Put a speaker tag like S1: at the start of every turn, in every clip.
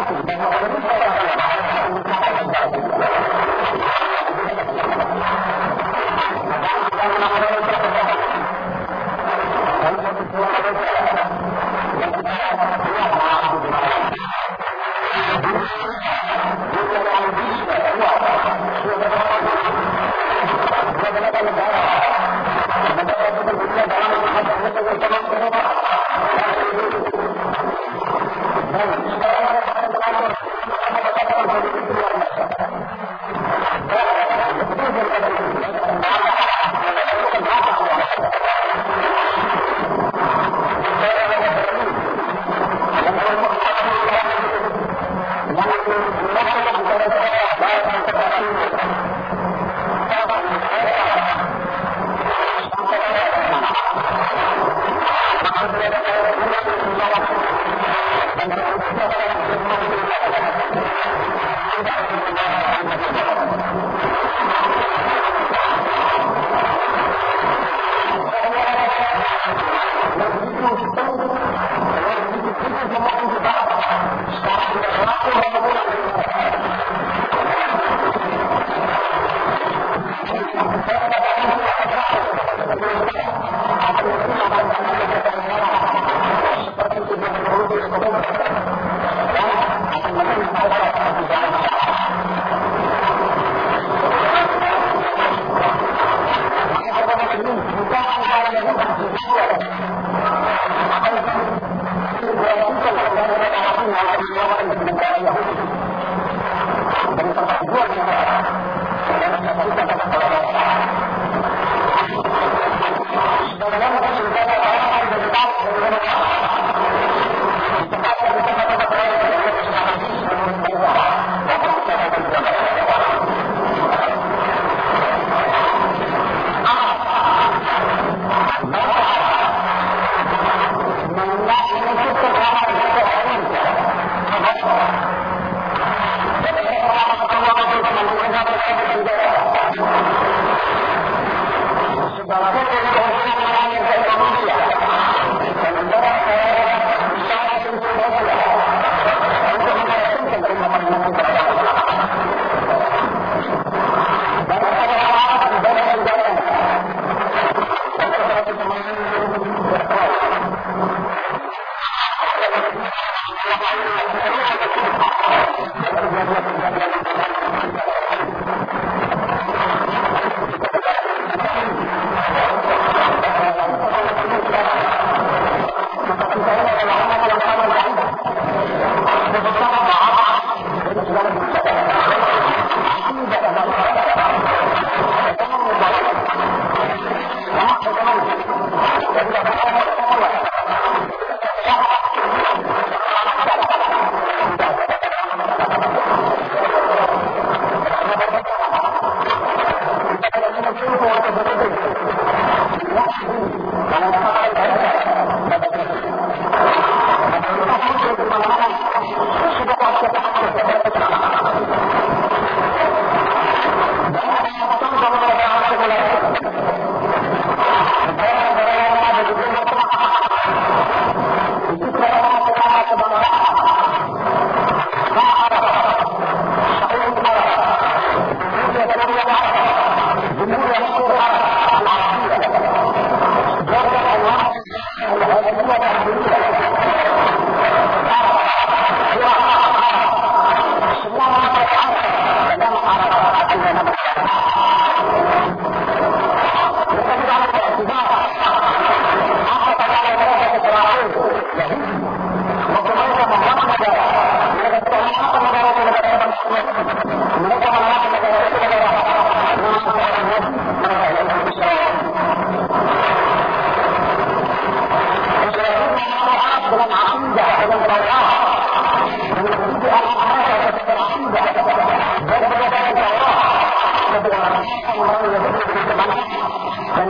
S1: Marcos, mas nós vamos falar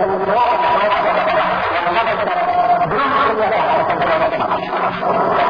S1: Thank you.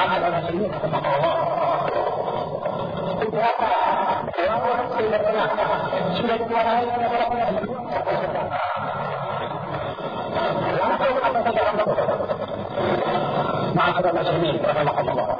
S1: عمل الله إذا وأمر الله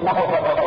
S1: إنه هو